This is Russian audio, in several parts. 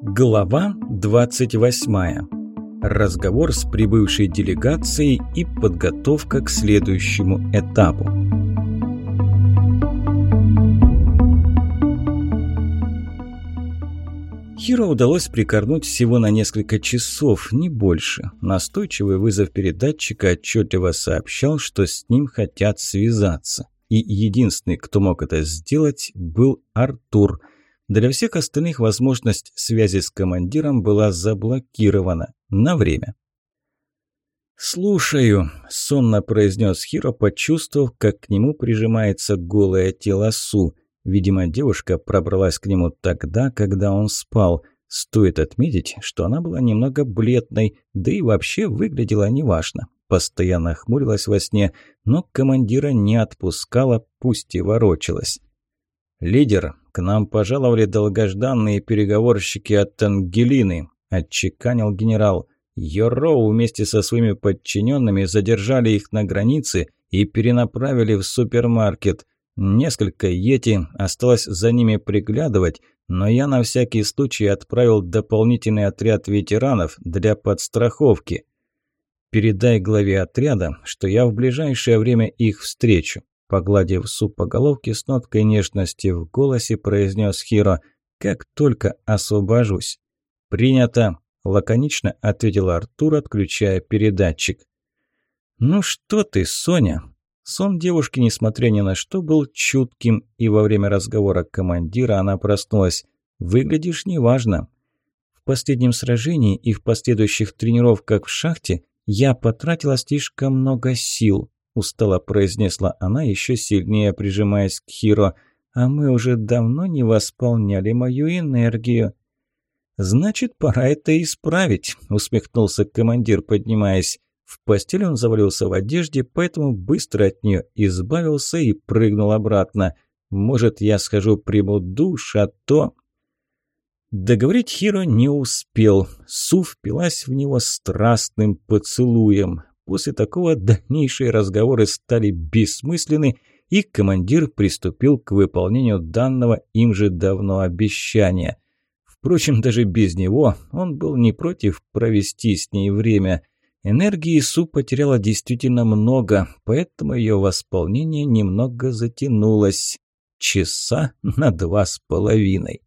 Глава 28. Разговор с прибывшей делегацией и подготовка к следующему этапу. Хиро удалось прикорнуть всего на несколько часов, не больше. Настойчивый вызов передатчика отчетливо сообщал, что с ним хотят связаться. И единственный, кто мог это сделать, был Артур – для всех остальных возможность связи с командиром была заблокирована на время. «Слушаю», – сонно произнес Хиро, почувствовав, как к нему прижимается голое тело Су. Видимо, девушка пробралась к нему тогда, когда он спал. Стоит отметить, что она была немного бледной, да и вообще выглядела неважно. Постоянно хмурилась во сне, но командира не отпускала, пусть и ворочалась. «Лидер, к нам пожаловали долгожданные переговорщики от Ангелины», – отчеканил генерал. Йорроу вместе со своими подчиненными задержали их на границе и перенаправили в супермаркет. Несколько Йети осталось за ними приглядывать, но я на всякий случай отправил дополнительный отряд ветеранов для подстраховки. Передай главе отряда, что я в ближайшее время их встречу. Погладив суп по головке с ноткой нежности в голосе, произнес Хиро «Как только освобожусь». «Принято», – лаконично ответил Артур, отключая передатчик. «Ну что ты, Соня?» Сон девушки, несмотря ни на что, был чутким, и во время разговора командира она проснулась. «Выглядишь неважно». В последнем сражении и в последующих тренировках в шахте я потратила слишком много сил устало произнесла она, еще сильнее прижимаясь к Хиро. «А мы уже давно не восполняли мою энергию». «Значит, пора это исправить», – усмехнулся командир, поднимаясь. В постель он завалился в одежде, поэтому быстро от нее избавился и прыгнул обратно. «Может, я схожу приму душ, а то...» Договорить Хиро не успел. Су впилась в него страстным поцелуем. После такого дальнейшие разговоры стали бессмысленны, и командир приступил к выполнению данного им же давно обещания. Впрочем, даже без него он был не против провести с ней время. Энергии Су потеряла действительно много, поэтому ее восполнение немного затянулось. Часа на два с половиной.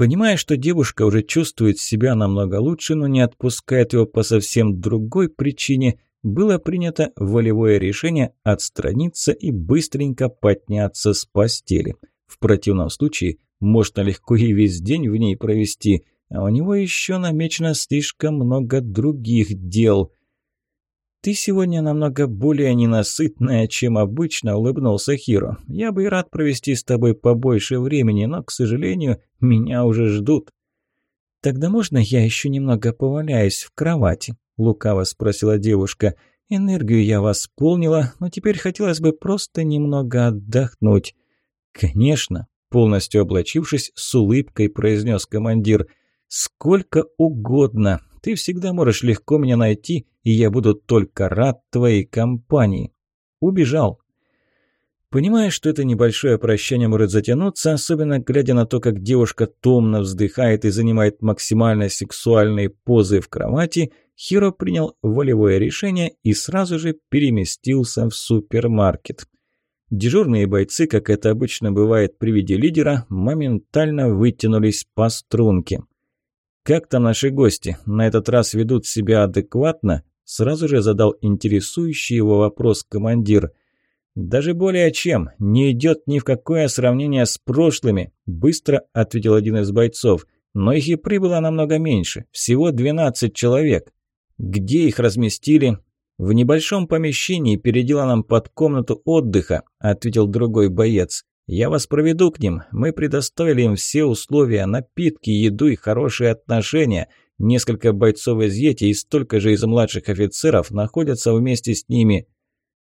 Понимая, что девушка уже чувствует себя намного лучше, но не отпускает его по совсем другой причине, было принято волевое решение отстраниться и быстренько подняться с постели. В противном случае можно легко и весь день в ней провести, а у него еще намечено слишком много других дел – «Ты сегодня намного более ненасытная, чем обычно», – улыбнулся Хиро. «Я бы и рад провести с тобой побольше времени, но, к сожалению, меня уже ждут». «Тогда можно я еще немного поваляюсь в кровати?» – лукаво спросила девушка. «Энергию я восполнила, но теперь хотелось бы просто немного отдохнуть». «Конечно», – полностью облачившись, с улыбкой произнес командир. «Сколько угодно, ты всегда можешь легко меня найти, и я буду только рад твоей компании. Убежал. Понимая, что это небольшое прощание может затянуться, особенно глядя на то, как девушка томно вздыхает и занимает максимально сексуальные позы в кровати, Хиро принял волевое решение и сразу же переместился в супермаркет. Дежурные бойцы, как это обычно бывает при виде лидера, моментально вытянулись по струнке. «Как там наши гости? На этот раз ведут себя адекватно?» Сразу же задал интересующий его вопрос командир. «Даже более чем. Не идет ни в какое сравнение с прошлыми», – быстро ответил один из бойцов. «Но их и прибыло намного меньше. Всего 12 человек. Где их разместили?» «В небольшом помещении перед деланом под комнату отдыха», – ответил другой боец. Я вас проведу к ним. Мы предоставили им все условия, напитки, еду и хорошие отношения. Несколько бойцов из Йети и столько же из младших офицеров находятся вместе с ними».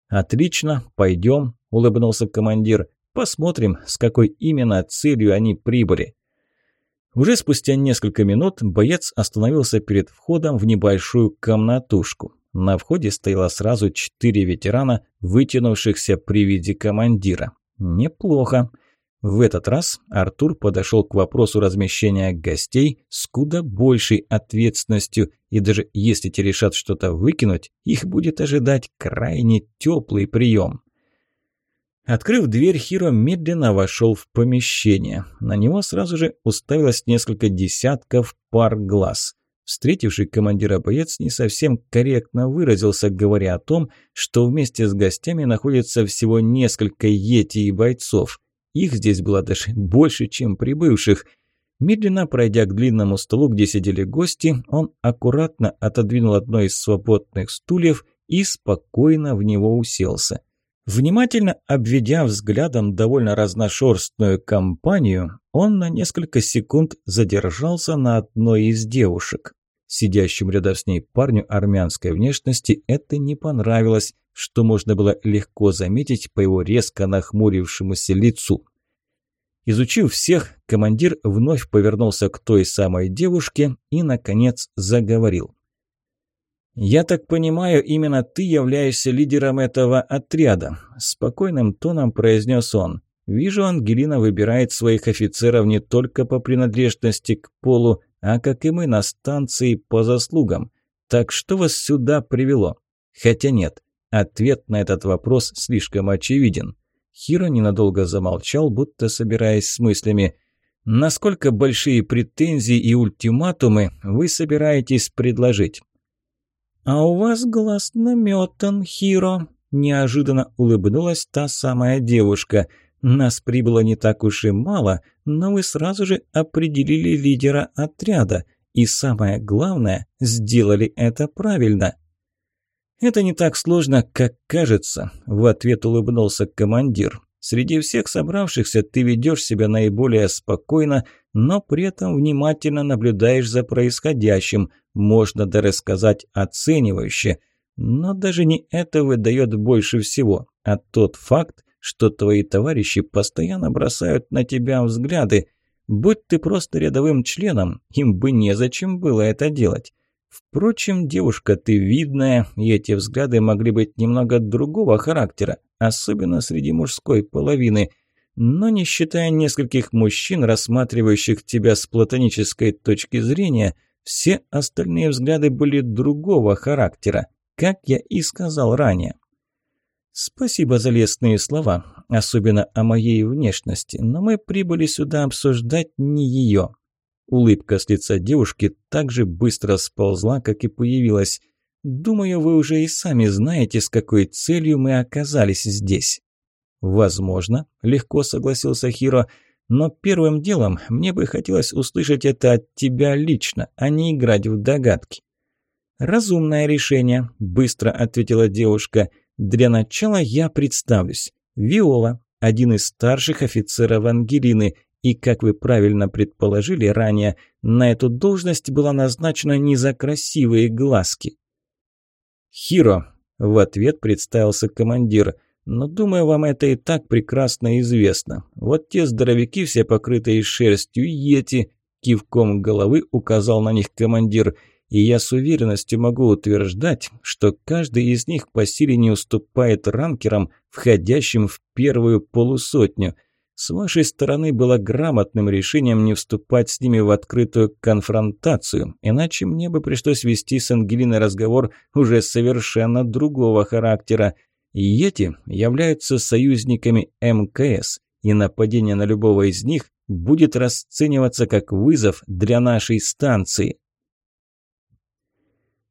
«Отлично, пойдем», – улыбнулся командир. «Посмотрим, с какой именно целью они прибыли». Уже спустя несколько минут боец остановился перед входом в небольшую комнатушку. На входе стояло сразу четыре ветерана, вытянувшихся при виде командира. Неплохо. В этот раз Артур подошел к вопросу размещения гостей с куда большей ответственностью, и даже если те решат что-то выкинуть, их будет ожидать крайне теплый прием. Открыв дверь, Хиро медленно вошел в помещение. На него сразу же уставилось несколько десятков пар глаз. Встретивший командира боец не совсем корректно выразился, говоря о том, что вместе с гостями находится всего несколько йети и бойцов – их здесь было даже больше, чем прибывших. Медленно пройдя к длинному столу, где сидели гости, он аккуратно отодвинул одно из свободных стульев и спокойно в него уселся. Внимательно обведя взглядом довольно разношерстную компанию, он на несколько секунд задержался на одной из девушек. Сидящим рядом с ней парню армянской внешности это не понравилось, что можно было легко заметить по его резко нахмурившемуся лицу. Изучив всех, командир вновь повернулся к той самой девушке и, наконец, заговорил. «Я так понимаю, именно ты являешься лидером этого отряда», – спокойным тоном произнес он. «Вижу, Ангелина выбирает своих офицеров не только по принадлежности к полу, а как и мы на станции по заслугам. Так что вас сюда привело? Хотя нет, ответ на этот вопрос слишком очевиден. Хиро ненадолго замолчал, будто собираясь с мыслями. «Насколько большие претензии и ультиматумы вы собираетесь предложить?» «А у вас глаз наметан, Хиро», – неожиданно улыбнулась та самая девушка – нас прибыло не так уж и мало, но вы сразу же определили лидера отряда. И самое главное, сделали это правильно. «Это не так сложно, как кажется», – в ответ улыбнулся командир. «Среди всех собравшихся ты ведешь себя наиболее спокойно, но при этом внимательно наблюдаешь за происходящим, можно даже сказать оценивающе. Но даже не это выдает больше всего, а тот факт, что твои товарищи постоянно бросают на тебя взгляды. Будь ты просто рядовым членом, им бы незачем было это делать. Впрочем, девушка ты видная, и эти взгляды могли быть немного другого характера, особенно среди мужской половины. Но не считая нескольких мужчин, рассматривающих тебя с платонической точки зрения, все остальные взгляды были другого характера, как я и сказал ранее. «Спасибо за лестные слова, особенно о моей внешности, но мы прибыли сюда обсуждать не ее». Улыбка с лица девушки так же быстро сползла, как и появилась. «Думаю, вы уже и сами знаете, с какой целью мы оказались здесь». «Возможно», – легко согласился Хиро, – «но первым делом мне бы хотелось услышать это от тебя лично, а не играть в догадки». «Разумное решение», – быстро ответила девушка – для начала я представлюсь. Виола, один из старших офицеров Ангелины, и, как вы правильно предположили ранее, на эту должность была назначена не за красивые глазки. «Хиро», – в ответ представился командир, – «но, думаю, вам это и так прекрасно известно. Вот те здоровяки, все покрытые шерстью, йети», – кивком головы указал на них командир – и я с уверенностью могу утверждать, что каждый из них по силе не уступает ранкерам, входящим в первую полусотню. С вашей стороны было грамотным решением не вступать с ними в открытую конфронтацию, иначе мне бы пришлось вести с Ангелиной разговор уже совершенно другого характера. И эти являются союзниками МКС, и нападение на любого из них будет расцениваться как вызов для нашей станции.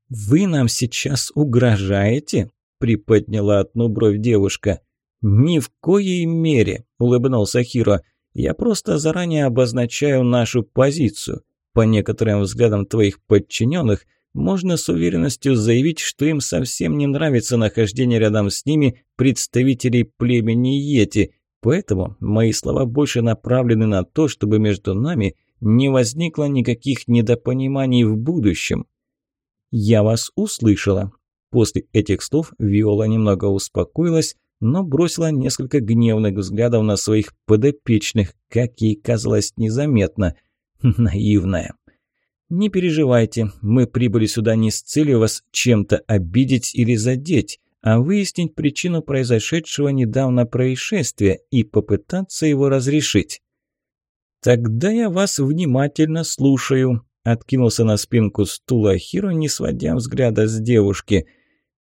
«Вы нам сейчас угрожаете?» – приподняла одну бровь девушка. «Ни в коей мере», – улыбнулся Хиро. «Я просто заранее обозначаю нашу позицию. По некоторым взглядам твоих подчиненных можно с уверенностью заявить, что им совсем не нравится нахождение рядом с ними представителей племени Йети, поэтому мои слова больше направлены на то, чтобы между нами не возникло никаких недопониманий в будущем». «Я вас услышала». После этих слов Виола немного успокоилась, но бросила несколько гневных взглядов на своих подопечных, как ей казалось незаметно. Наивная. «Не переживайте, мы прибыли сюда не с целью вас чем-то обидеть или задеть, а выяснить причину произошедшего недавно происшествия и попытаться его разрешить. «Тогда я вас внимательно слушаю», – откинулся на спинку стула Хиро, не сводя взгляда с девушки.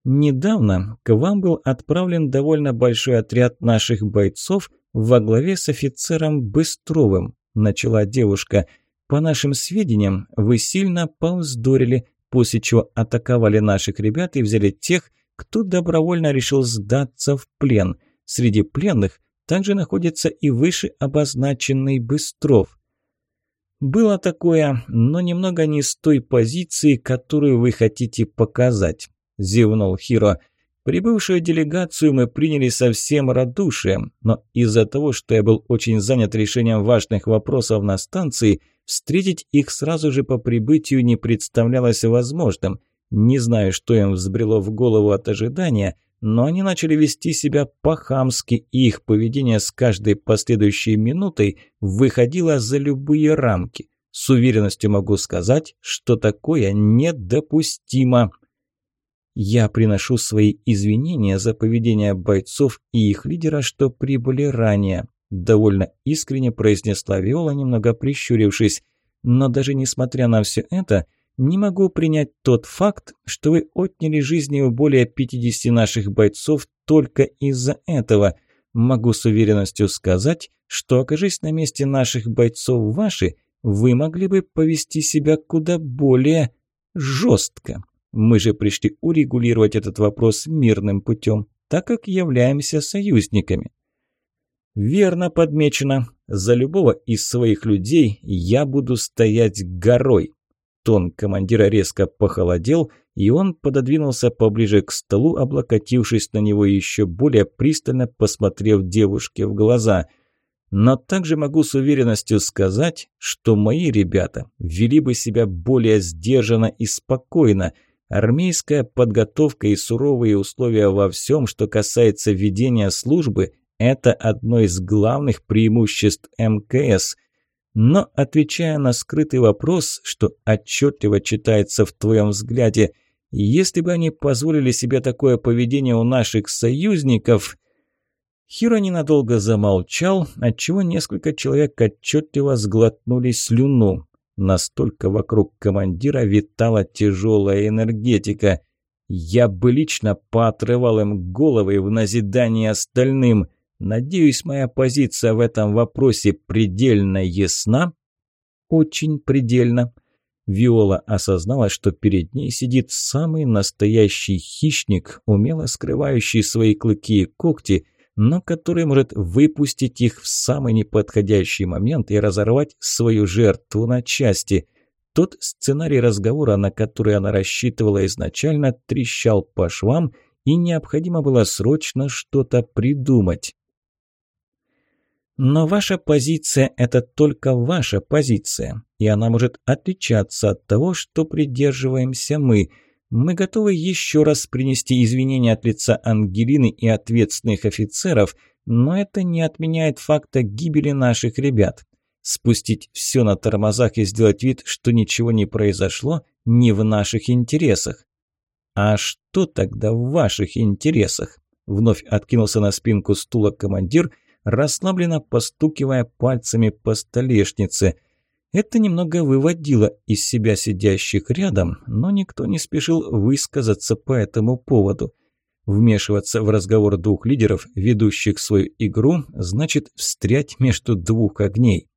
«Недавно к вам был отправлен довольно большой отряд наших бойцов во главе с офицером Быстровым», – начала девушка. «По нашим сведениям, вы сильно повздорили, после чего атаковали наших ребят и взяли тех, кто добровольно решил сдаться в плен. Среди пленных также находится и выше обозначенный Быстров. Было такое, но немного не с той позиции, которую вы хотите показать, зевнул Хиро. Прибывшую делегацию мы приняли со всем радушием, но из-за того, что я был очень занят решением важных вопросов на станции, встретить их сразу же по прибытию не представлялось возможным. Не знаю, что им взбрело в голову от ожидания, но они начали вести себя по-хамски, и их поведение с каждой последующей минутой выходило за любые рамки. С уверенностью могу сказать, что такое недопустимо. Я приношу свои извинения за поведение бойцов и их лидера, что прибыли ранее, довольно искренне произнесла Виола, немного прищурившись. Но даже несмотря на все это, не могу принять тот факт, что вы отняли жизни у более 50 наших бойцов только из-за этого. Могу с уверенностью сказать, что окажись на месте наших бойцов ваши, вы могли бы повести себя куда более жестко. Мы же пришли урегулировать этот вопрос мирным путем, так как являемся союзниками. Верно подмечено. За любого из своих людей я буду стоять горой. Тон командира резко похолодел, и он пододвинулся поближе к столу, облокотившись на него еще более пристально посмотрев девушке в глаза. Но также могу с уверенностью сказать, что мои ребята вели бы себя более сдержанно и спокойно. Армейская подготовка и суровые условия во всем, что касается ведения службы, это одно из главных преимуществ МКС – но, отвечая на скрытый вопрос, что отчетливо читается в твоем взгляде, если бы они позволили себе такое поведение у наших союзников... Хиро ненадолго замолчал, отчего несколько человек отчетливо сглотнули слюну. Настолько вокруг командира витала тяжелая энергетика. Я бы лично поотрывал им головы в назидание остальным. Надеюсь, моя позиция в этом вопросе предельно ясна? Очень предельно. Виола осознала, что перед ней сидит самый настоящий хищник, умело скрывающий свои клыки и когти, но который может выпустить их в самый неподходящий момент и разорвать свою жертву на части. Тот сценарий разговора, на который она рассчитывала изначально, трещал по швам, и необходимо было срочно что-то придумать. Но ваша позиция – это только ваша позиция, и она может отличаться от того, что придерживаемся мы. Мы готовы еще раз принести извинения от лица Ангелины и ответственных офицеров, но это не отменяет факта гибели наших ребят. Спустить все на тормозах и сделать вид, что ничего не произошло, не в наших интересах. А что тогда в ваших интересах? Вновь откинулся на спинку стула командир – расслабленно постукивая пальцами по столешнице. Это немного выводило из себя сидящих рядом, но никто не спешил высказаться по этому поводу. Вмешиваться в разговор двух лидеров, ведущих свою игру, значит встрять между двух огней.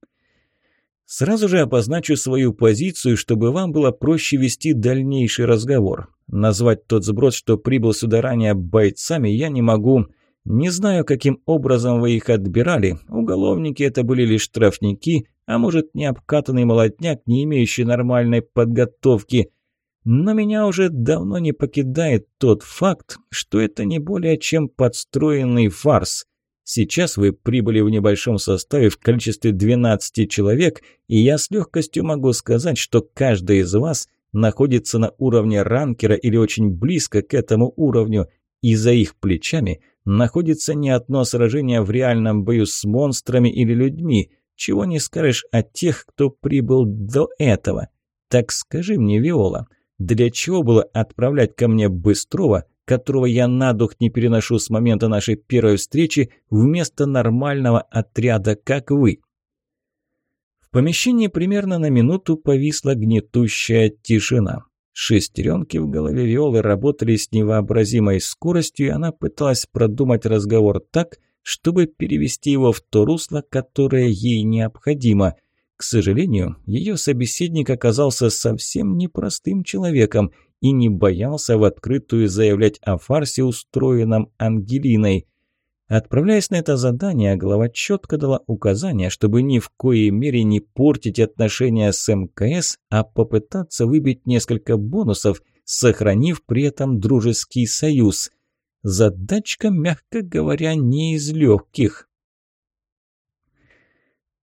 Сразу же обозначу свою позицию, чтобы вам было проще вести дальнейший разговор. Назвать тот сброд, что прибыл сюда ранее бойцами, я не могу. Не знаю, каким образом вы их отбирали. Уголовники это были лишь штрафники, а может, необкатанный молотняк, не имеющий нормальной подготовки. Но меня уже давно не покидает тот факт, что это не более чем подстроенный фарс. Сейчас вы прибыли в небольшом составе в количестве 12 человек, и я с легкостью могу сказать, что каждый из вас находится на уровне ранкера или очень близко к этому уровню, и за их плечами находится не одно сражение в реальном бою с монстрами или людьми, чего не скажешь о тех, кто прибыл до этого. Так скажи мне, Виола, для чего было отправлять ко мне Быстрова, которого я на дух не переношу с момента нашей первой встречи, вместо нормального отряда, как вы. В помещении примерно на минуту повисла гнетущая тишина. Шестеренки в голове Виолы работали с невообразимой скоростью, и она пыталась продумать разговор так, чтобы перевести его в то русло, которое ей необходимо. К сожалению, ее собеседник оказался совсем непростым человеком и не боялся в открытую заявлять о фарсе, устроенном Ангелиной. Отправляясь на это задание, глава четко дала указание, чтобы ни в коей мере не портить отношения с МКС, а попытаться выбить несколько бонусов, сохранив при этом дружеский союз. Задачка, мягко говоря, не из легких.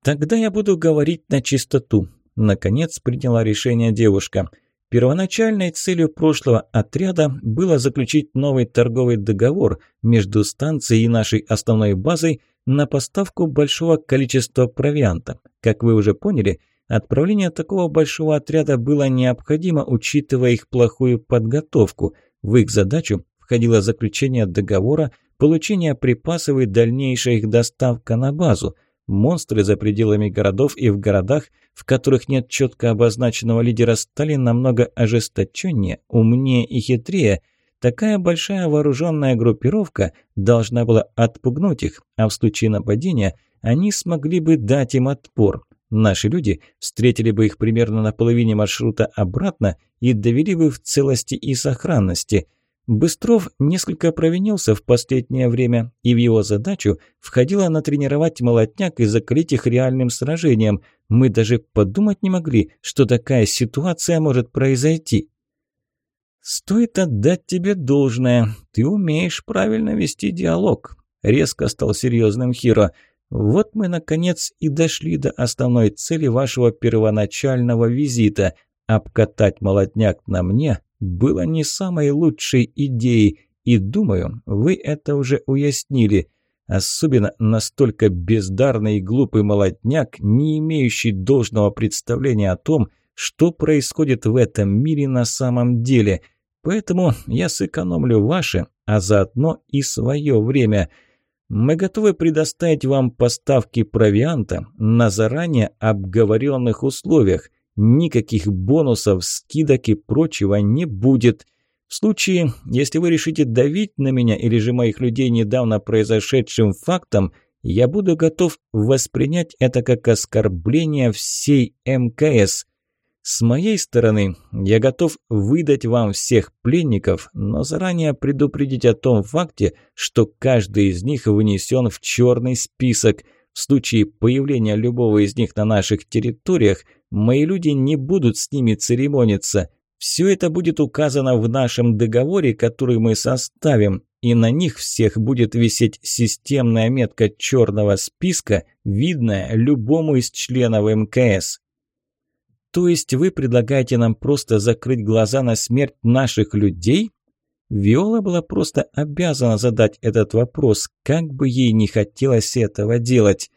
«Тогда я буду говорить на чистоту», – наконец приняла решение девушка. Первоначальной целью прошлого отряда было заключить новый торговый договор между станцией и нашей основной базой на поставку большого количества провианта. Как вы уже поняли, отправление такого большого отряда было необходимо, учитывая их плохую подготовку. В их задачу входило заключение договора, получение припасов и дальнейшая их доставка на базу – Монстры за пределами городов и в городах, в которых нет четко обозначенного лидера, стали намного ожесточеннее, умнее и хитрее. Такая большая вооруженная группировка должна была отпугнуть их, а в случае нападения они смогли бы дать им отпор. Наши люди встретили бы их примерно на половине маршрута обратно и довели бы в целости и сохранности. Быстров несколько провинился в последнее время, и в его задачу входило натренировать молотняк и закрыть их реальным сражением. Мы даже подумать не могли, что такая ситуация может произойти. «Стоит отдать тебе должное. Ты умеешь правильно вести диалог», – резко стал серьезным Хиро. «Вот мы, наконец, и дошли до основной цели вашего первоначального визита – обкатать молотняк на мне было не самой лучшей идеей, и думаю, вы это уже уяснили. Особенно настолько бездарный и глупый молодняк, не имеющий должного представления о том, что происходит в этом мире на самом деле. Поэтому я сэкономлю ваше, а заодно и свое время. Мы готовы предоставить вам поставки провианта на заранее обговоренных условиях. Никаких бонусов, скидок и прочего не будет. В случае, если вы решите давить на меня или же моих людей недавно произошедшим фактом, я буду готов воспринять это как оскорбление всей МКС. С моей стороны, я готов выдать вам всех пленников, но заранее предупредить о том факте, что каждый из них вынесен в черный список. В случае появления любого из них на наших территориях – Мои люди не будут с ними церемониться. Все это будет указано в нашем договоре, который мы составим, и на них всех будет висеть системная метка черного списка, видная любому из членов МКС. То есть вы предлагаете нам просто закрыть глаза на смерть наших людей? Виола была просто обязана задать этот вопрос, как бы ей не хотелось этого делать.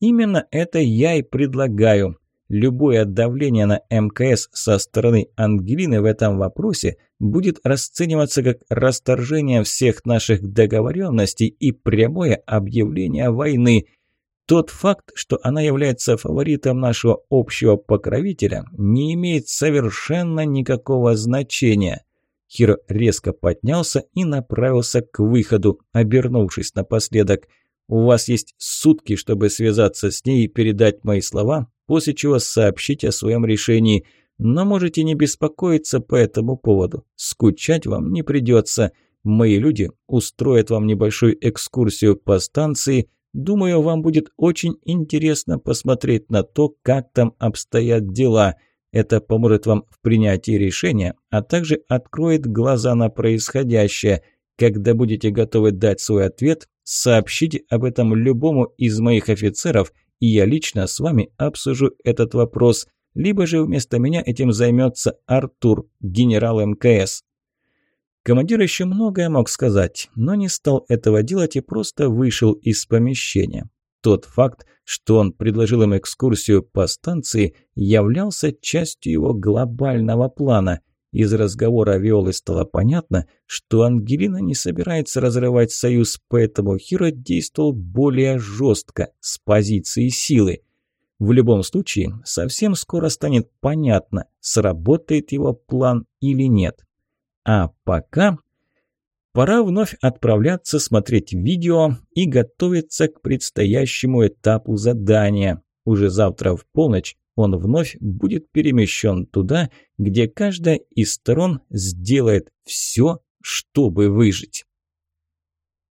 Именно это я и предлагаю. Любое давление на МКС со стороны Ангелины в этом вопросе будет расцениваться как расторжение всех наших договоренностей и прямое объявление войны. Тот факт, что она является фаворитом нашего общего покровителя, не имеет совершенно никакого значения. Хиро резко поднялся и направился к выходу, обернувшись напоследок. «У вас есть сутки, чтобы связаться с ней и передать мои слова, после чего сообщить о своем решении. Но можете не беспокоиться по этому поводу. Скучать вам не придется. Мои люди устроят вам небольшую экскурсию по станции. Думаю, вам будет очень интересно посмотреть на то, как там обстоят дела. Это поможет вам в принятии решения, а также откроет глаза на происходящее. Когда будете готовы дать свой ответ, сообщите об этом любому из моих офицеров – и я лично с вами обсужу этот вопрос, либо же вместо меня этим займется Артур, генерал МКС. Командир еще многое мог сказать, но не стал этого делать и просто вышел из помещения. Тот факт, что он предложил им экскурсию по станции, являлся частью его глобального плана. Из разговора Виолы стало понятно, что Ангелина не собирается разрывать союз, поэтому Хиро действовал более жестко, с позиции силы. В любом случае, совсем скоро станет понятно, сработает его план или нет. А пока пора вновь отправляться смотреть видео и готовиться к предстоящему этапу задания. Уже завтра в полночь он вновь будет перемещен туда, где каждая из сторон сделает все, чтобы выжить.